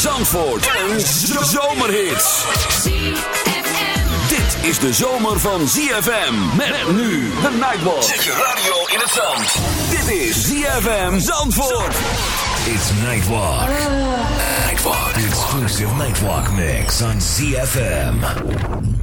Zandvoort en zomerhits. Dit is de zomer van ZFM. Met nu de Nightwalk. Zet je radio in het zand. Dit is ZFM Zandvoort. It's Nightwalk. Nightwalk. The exclusive Nightwalk mix on ZFM.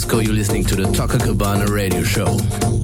Disco. You're listening to the Toca Cabana radio show.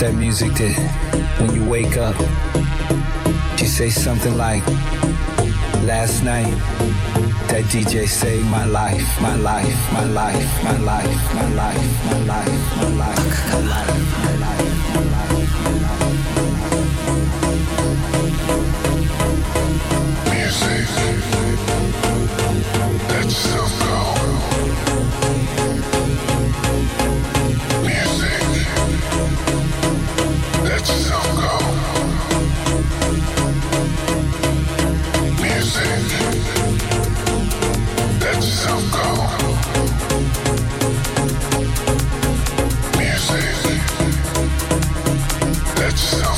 That music that when you wake up, you say something like, Last night, that DJ saved my life, my life, my life, my life, my life, my life, my life, my life, my life, my life, my life. That's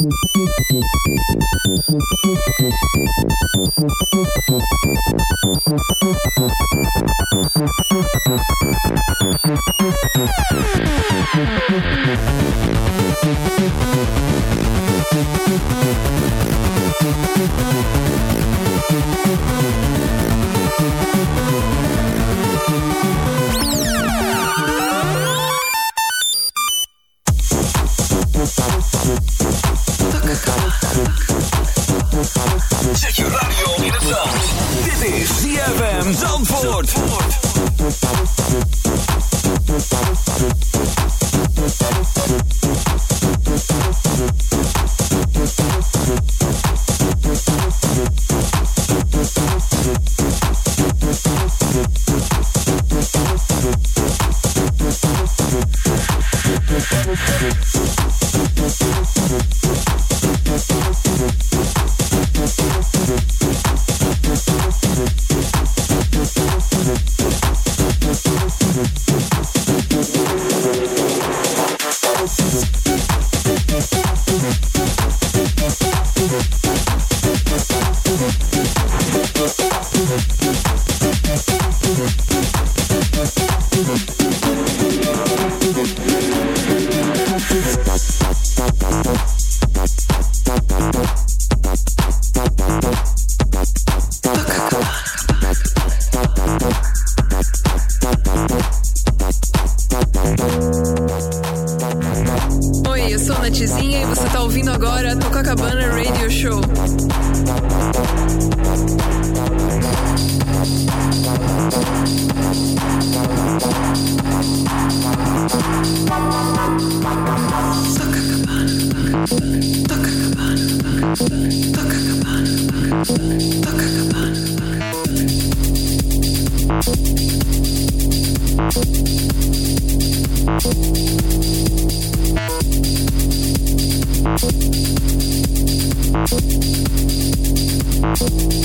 Thank you. sou Natizinha e você está ouvindo agora a Tocacabana Radio Show. Thank Thank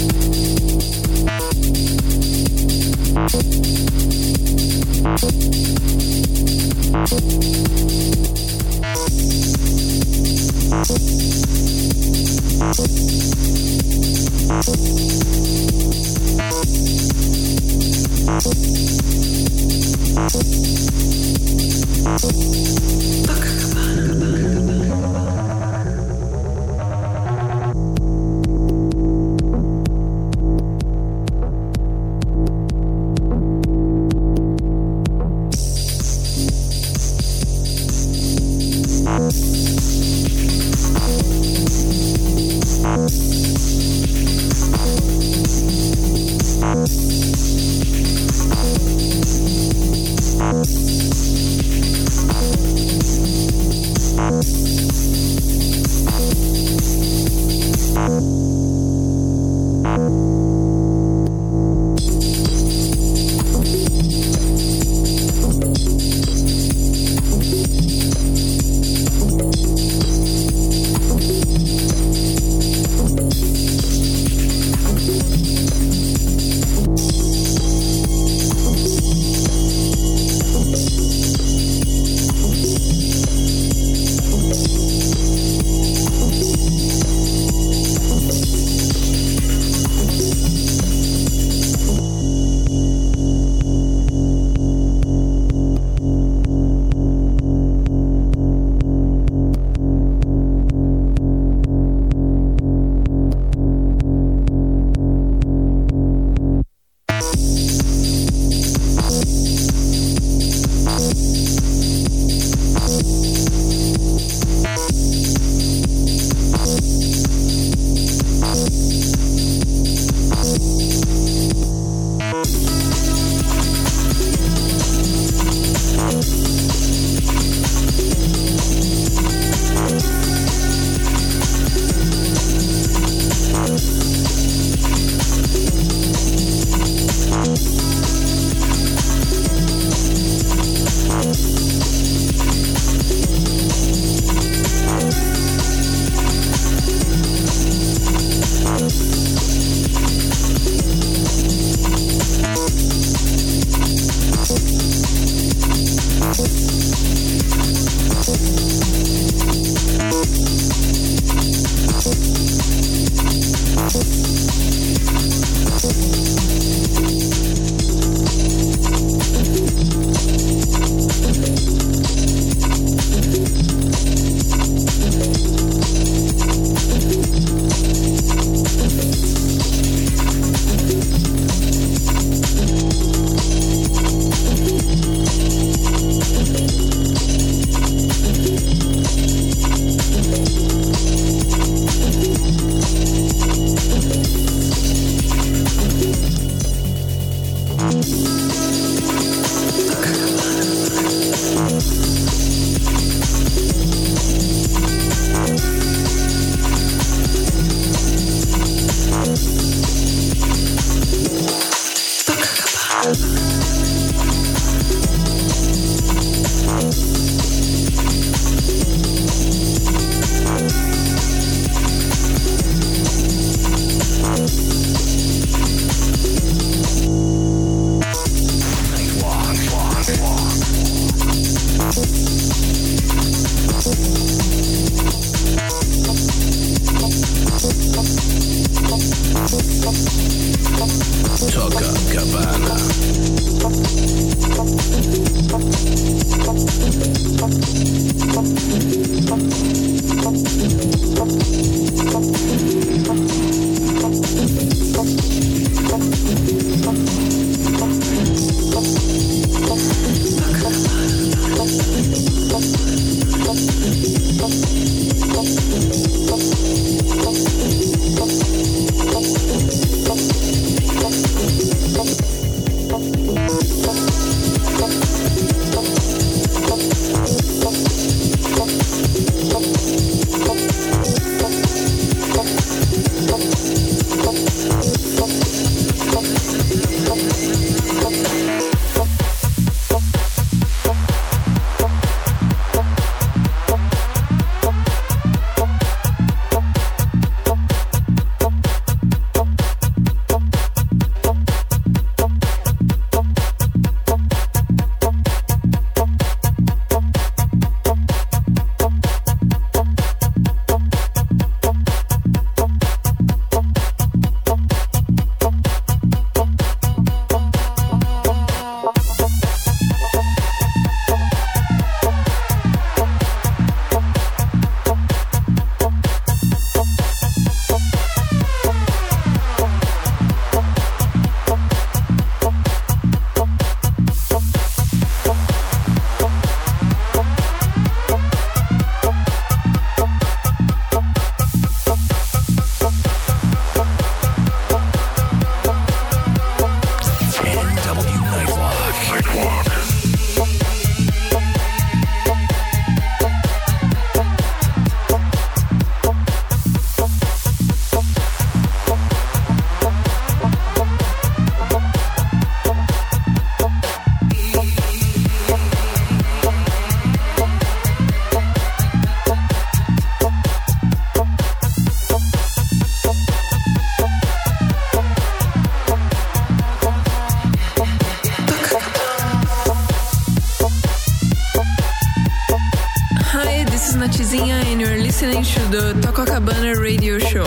listening to the Tococabana radio show.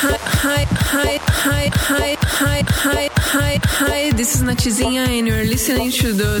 Hi, hi, hi, hi, hi, hi, hi, hi, this is Natizinha and you're listening to the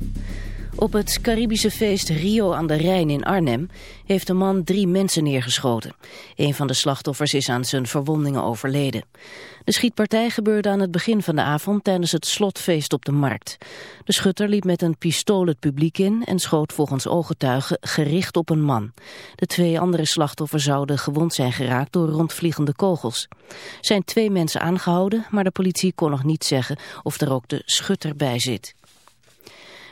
Op het Caribische feest Rio aan de Rijn in Arnhem heeft een man drie mensen neergeschoten. Een van de slachtoffers is aan zijn verwondingen overleden. De schietpartij gebeurde aan het begin van de avond tijdens het slotfeest op de markt. De schutter liep met een pistool het publiek in en schoot volgens ooggetuigen gericht op een man. De twee andere slachtoffers zouden gewond zijn geraakt door rondvliegende kogels. Zijn twee mensen aangehouden, maar de politie kon nog niet zeggen of er ook de schutter bij zit.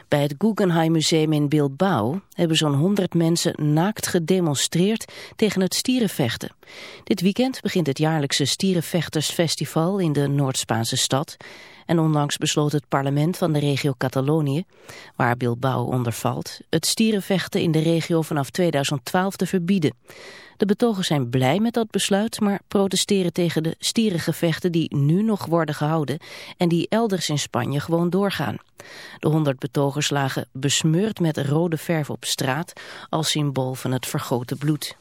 Bij het Guggenheim Museum in Bilbao hebben zo'n 100 mensen naakt gedemonstreerd tegen het stierenvechten. Dit weekend begint het jaarlijkse Stierenvechtersfestival in de Noord-Spaanse stad. En onlangs besloot het parlement van de regio Catalonië, waar Bilbao onder valt, het stierenvechten in de regio vanaf 2012 te verbieden. De betogers zijn blij met dat besluit, maar protesteren tegen de stierengevechten die nu nog worden gehouden en die elders in Spanje gewoon doorgaan. De honderd betogers lagen besmeurd met rode verf op straat als symbool van het vergoten bloed.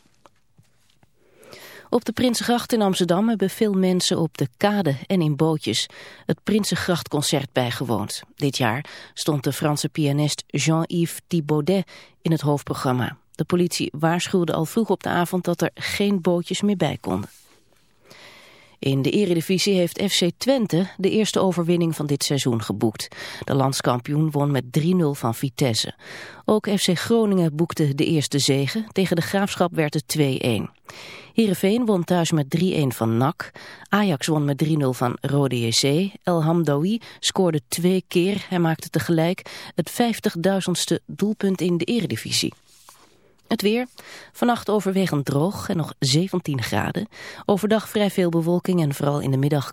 Op de Prinsengracht in Amsterdam hebben veel mensen op de kade en in bootjes het Prinsengrachtconcert bijgewoond. Dit jaar stond de Franse pianist Jean-Yves Thibaudet in het hoofdprogramma. De politie waarschuwde al vroeg op de avond dat er geen bootjes meer bij konden. In de eredivisie heeft FC Twente de eerste overwinning van dit seizoen geboekt. De landskampioen won met 3-0 van Vitesse. Ook FC Groningen boekte de eerste zege. Tegen de Graafschap werd het 2-1. Heerenveen won thuis met 3-1 van NAC. Ajax won met 3-0 van Rode JC. El Hamdoui scoorde twee keer. Hij maakte tegelijk het 50.000ste doelpunt in de eredivisie. Het weer. Vannacht overwegend droog en nog 17 graden. Overdag vrij veel bewolking en vooral in de middag